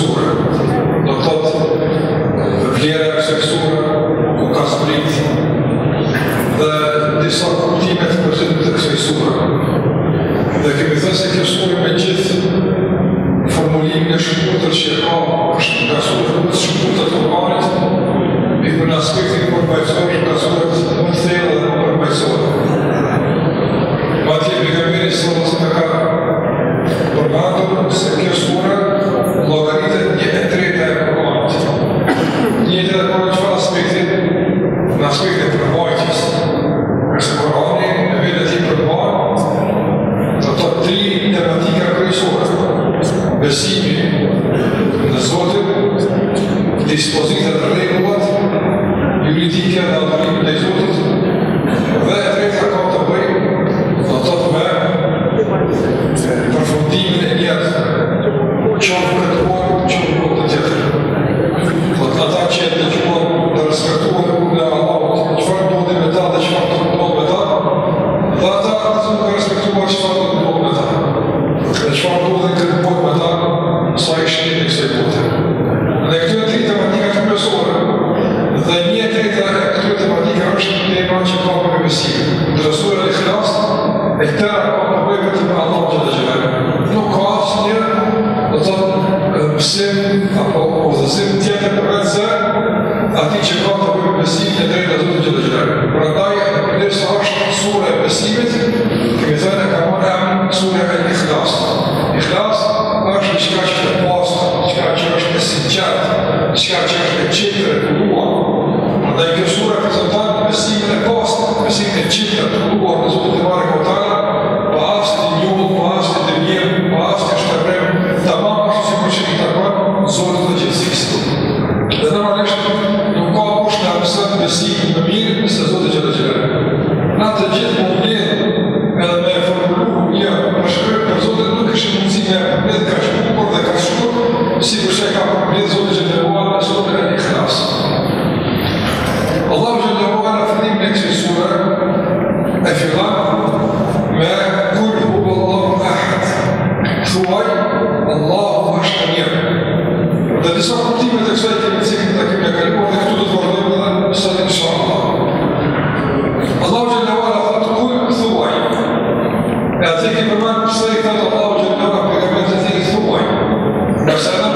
this word. representante, vestir de costa, vestir de chica, tubo, resulta de barco,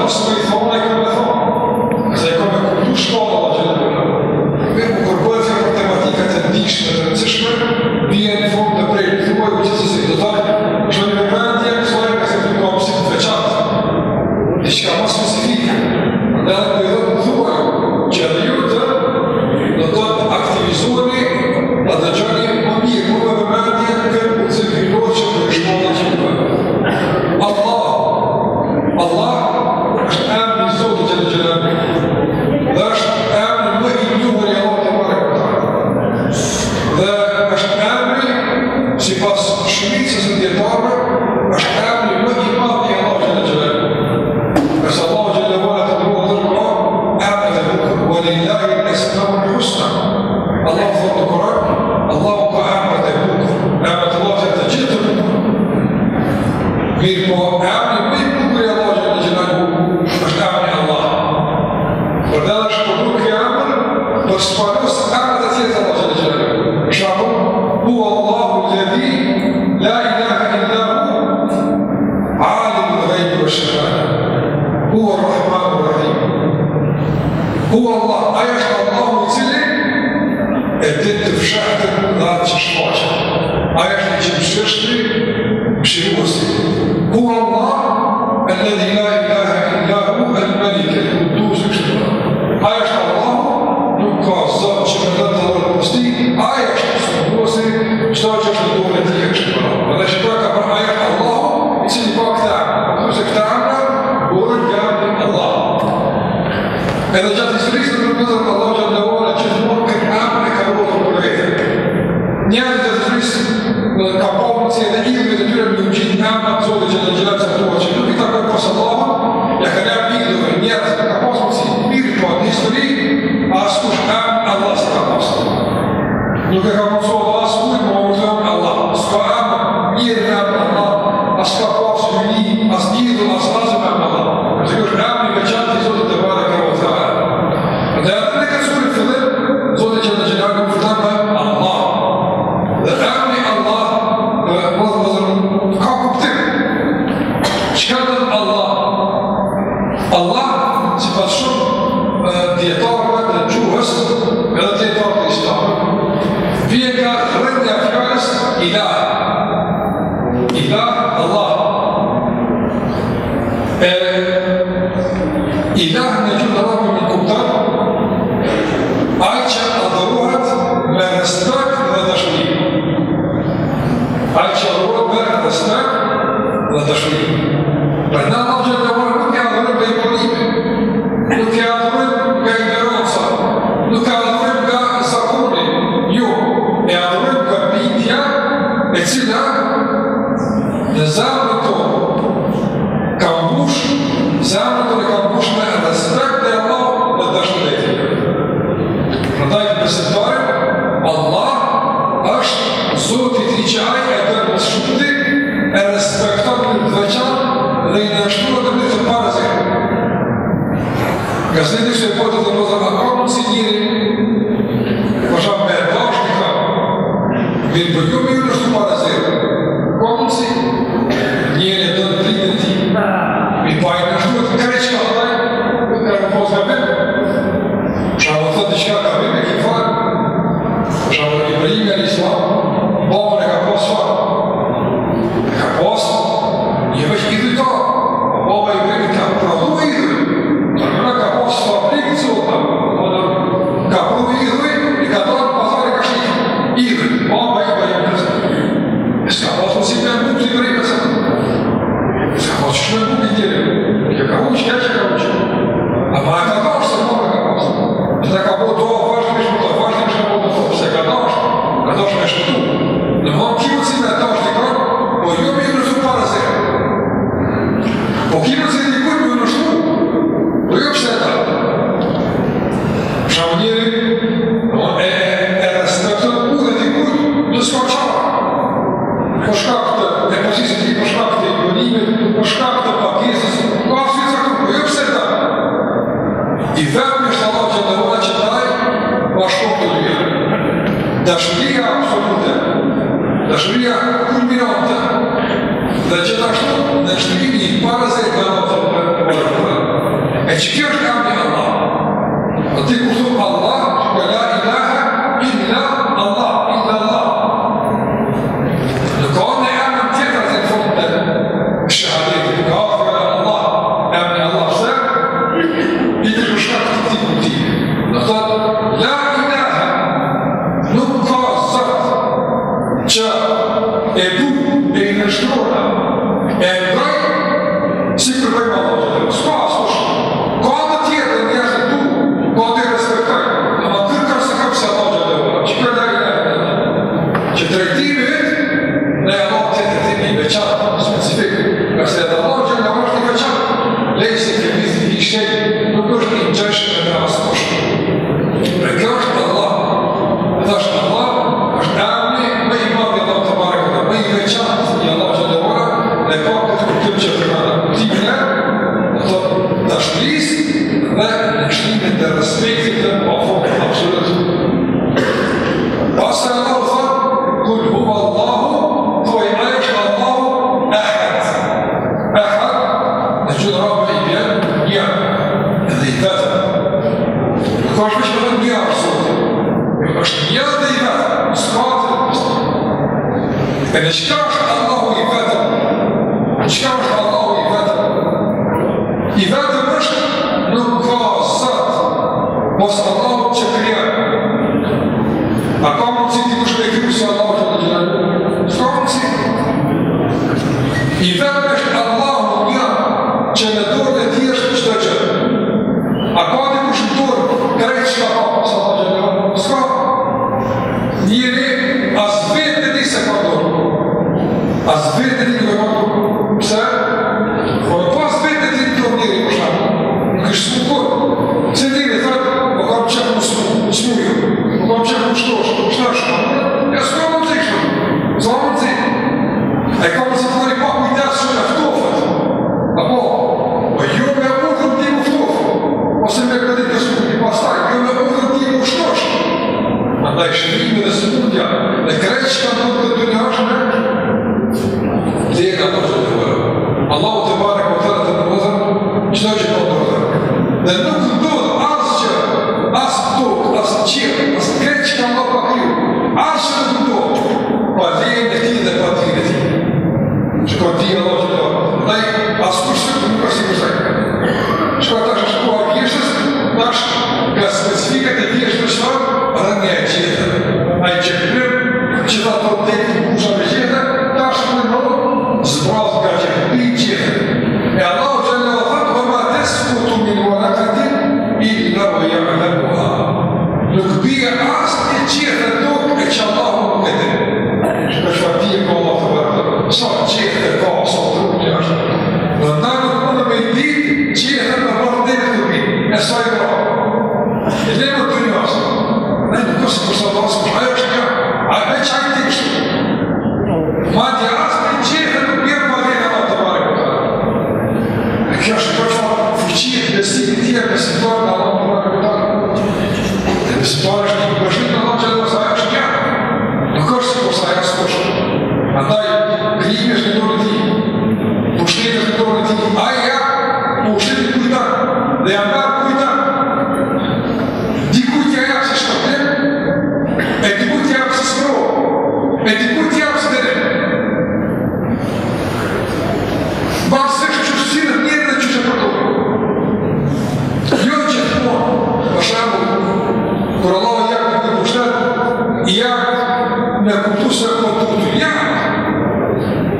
gospel إلهنا جل من القدام عائشة أضروهت ما نستاك لا تشريك عائشة أضروهت ما نستاك لا تشريك برنامج Ben işkar Allah'u ibadet. İşkar Allah e Ecco,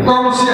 Como se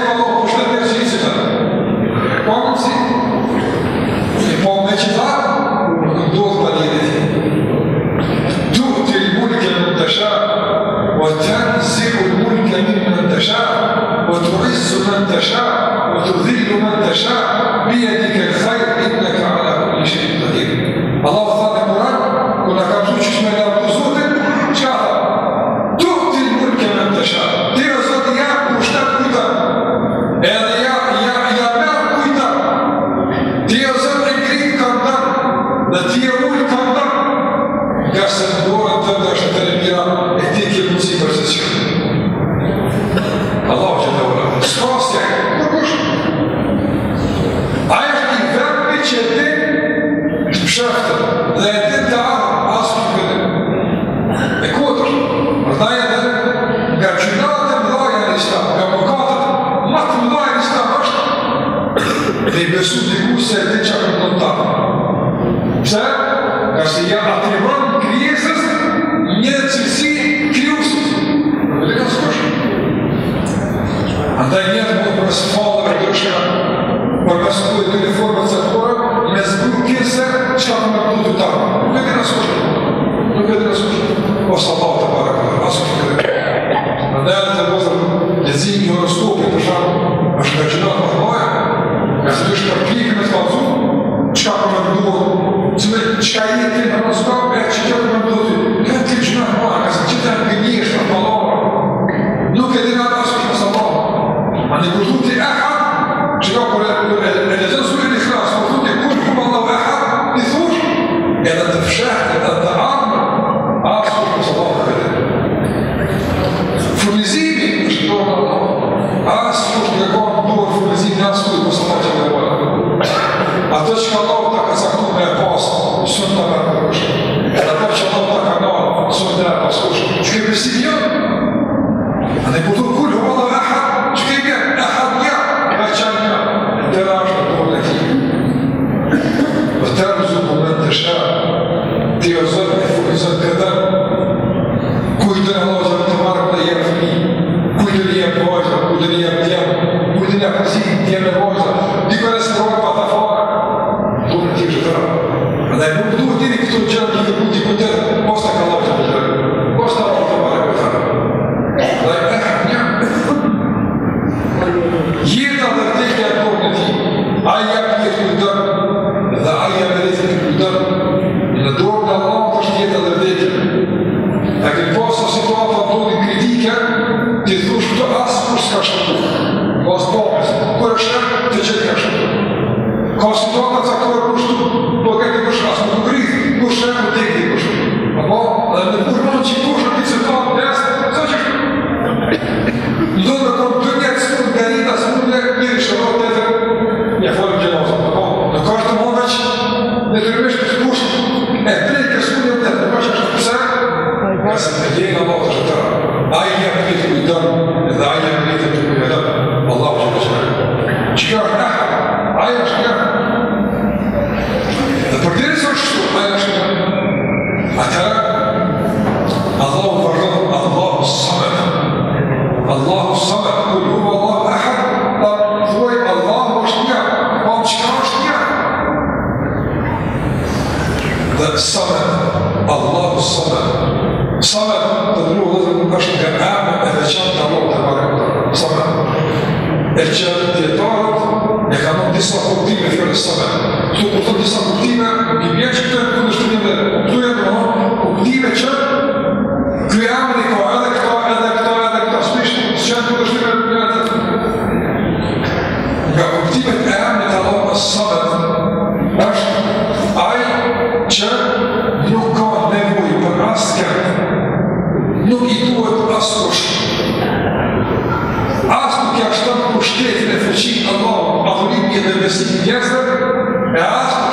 а Эраст,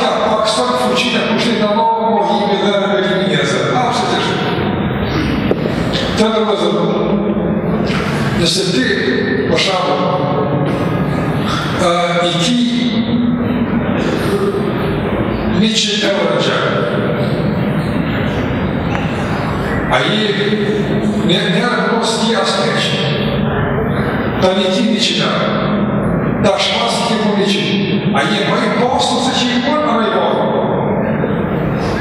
как Паксон, Фучина, Кушина, Нового, именно Юстиниезер. А, все же. тогда Таким образом, если ты пошагу э, идти Мичи Эвраджа, а ей не, не раз не оскречь, то не идти начинаю. dashmasë të këmë një po A një bëjë posë nëse që i këmë në rejë bëjë?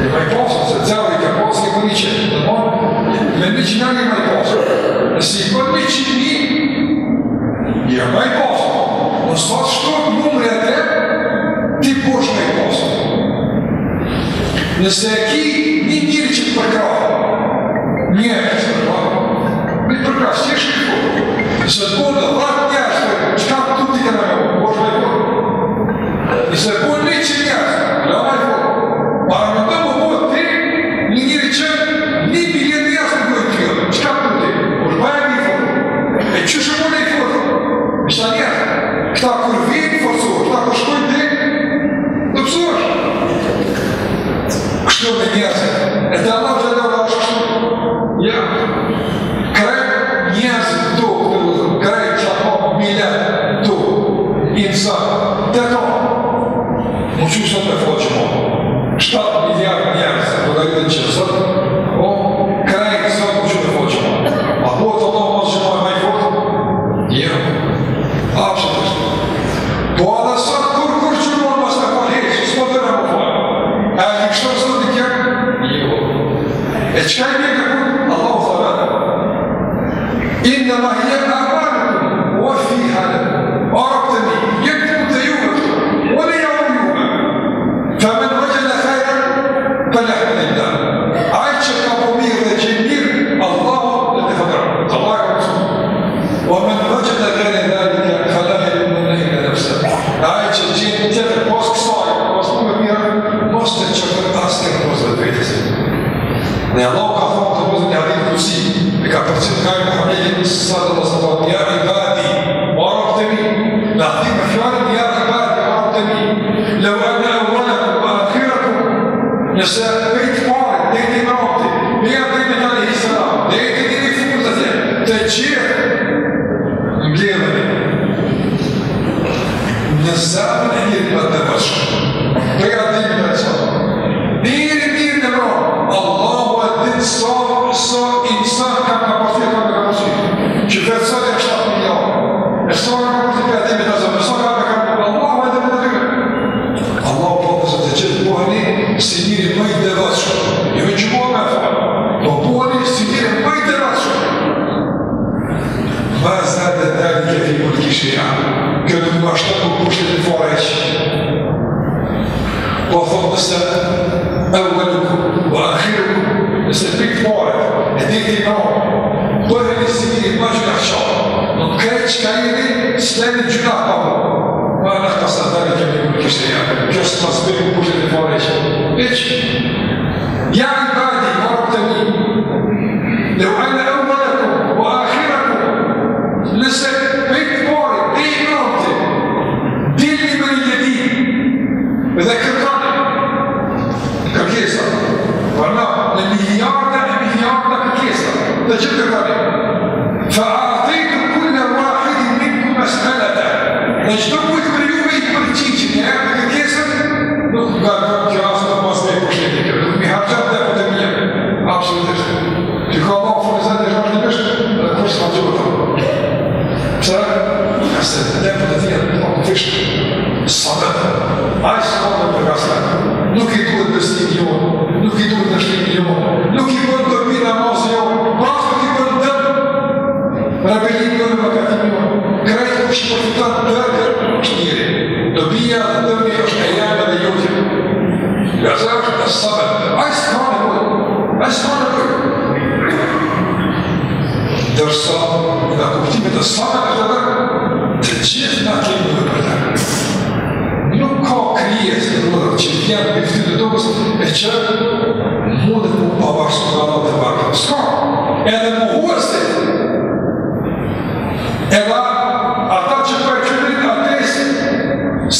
Një bëjë posë nëse cërë i këmë posë të këmë një qimë. Në bon, me një qimë një bëjë posë. Nëse i këmë një qimë një, një bëjë posë. Nësë të shkotë numre e te, ti përsh bëjë posë. Nëse e ki një njëri që të përkrafë, njërë që të përkrafë, me të E çıkar bir Allah-u Teala. İnnemâ Exame e irmã da nossa. Pegadinho, pessoal. which Mesmanë për. Dërsa, nga kuptime të sfarë në të vërë, të gjithë nga kemë në vërë. Nuk për të të dokës, e që mundet më pavarës për anë më huërësit. ata që për qëtë në atesit,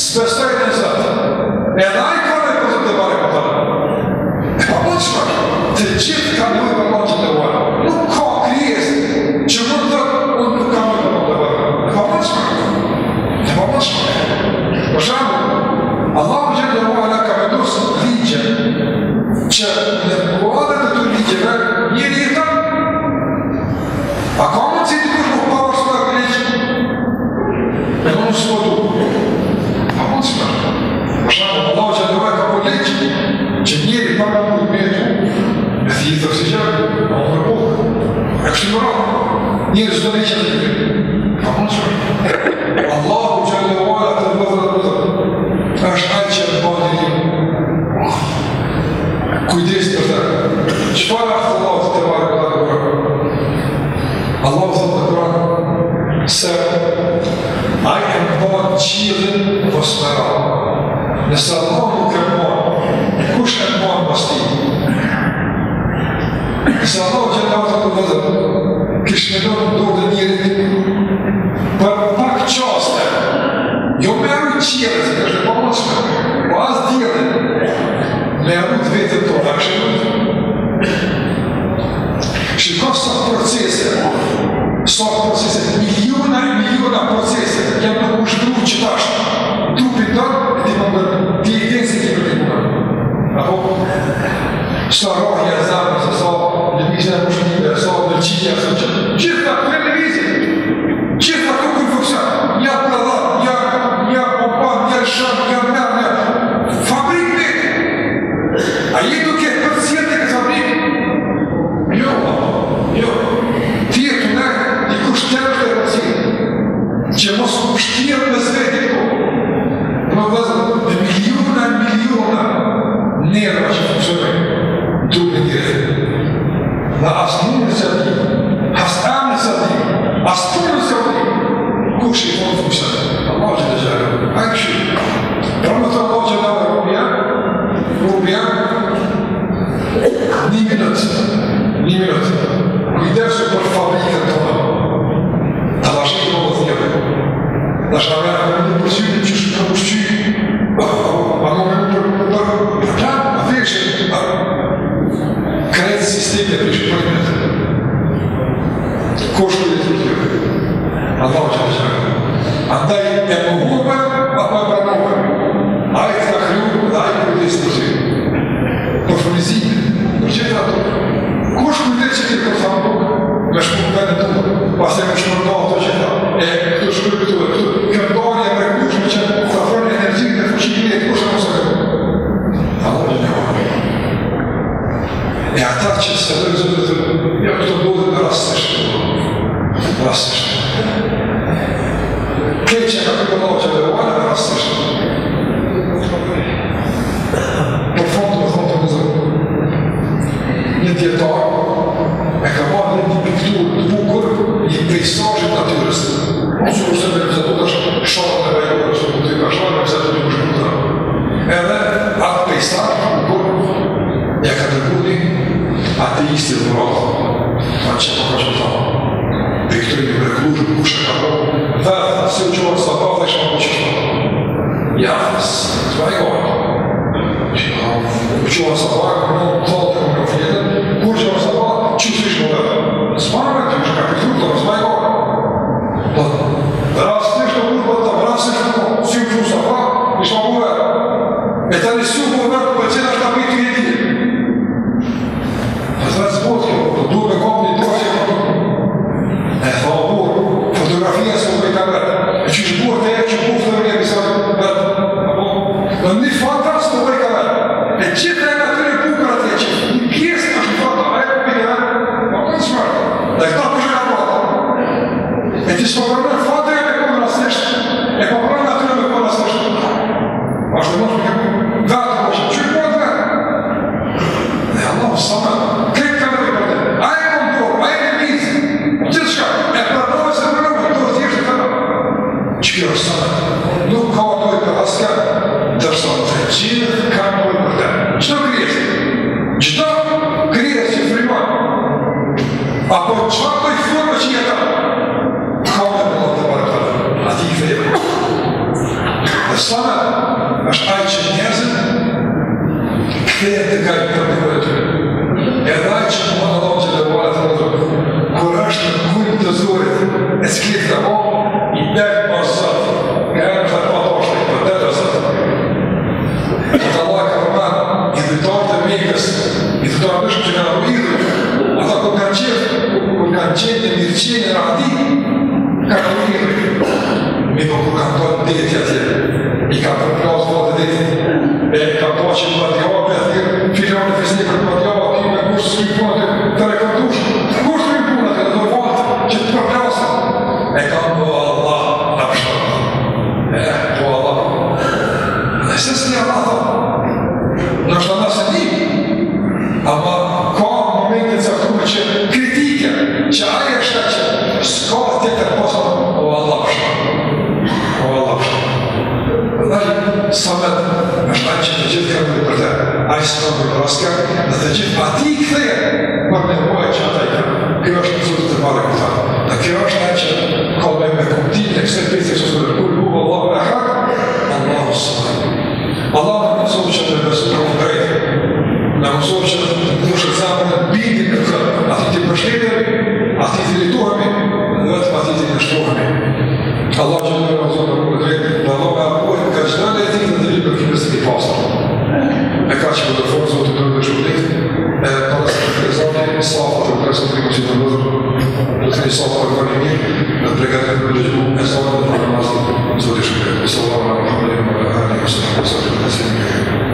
së Sot procese, miliona e miliona procese, janë të ushtru që të ashtë. Trupin tërë, e ti më ndërë, ti e tenë se ti më ndërë. Apo, sot rohja e zamë, se sot, në mizë e ushtru, রয়েছে নিজস্ব Okay. Kristo në Roska, dhe të gjithë pati i këthejë, për nevojë që ataj kërë. Kjo është të zërë të marë këta. Dhe kjo është taj që kallë me kumëtit, e kësër pëjtë, e kësër pëjtë, e kësër e kësër pëjtë, e kësër pëjtë, e kësër pëjtë, e questo principio non si risolve con i miei, la pregata per Gesù è solo per la nostra, non so outros scrivere, solo la nostra, la nostra, la nostra, la nostra, la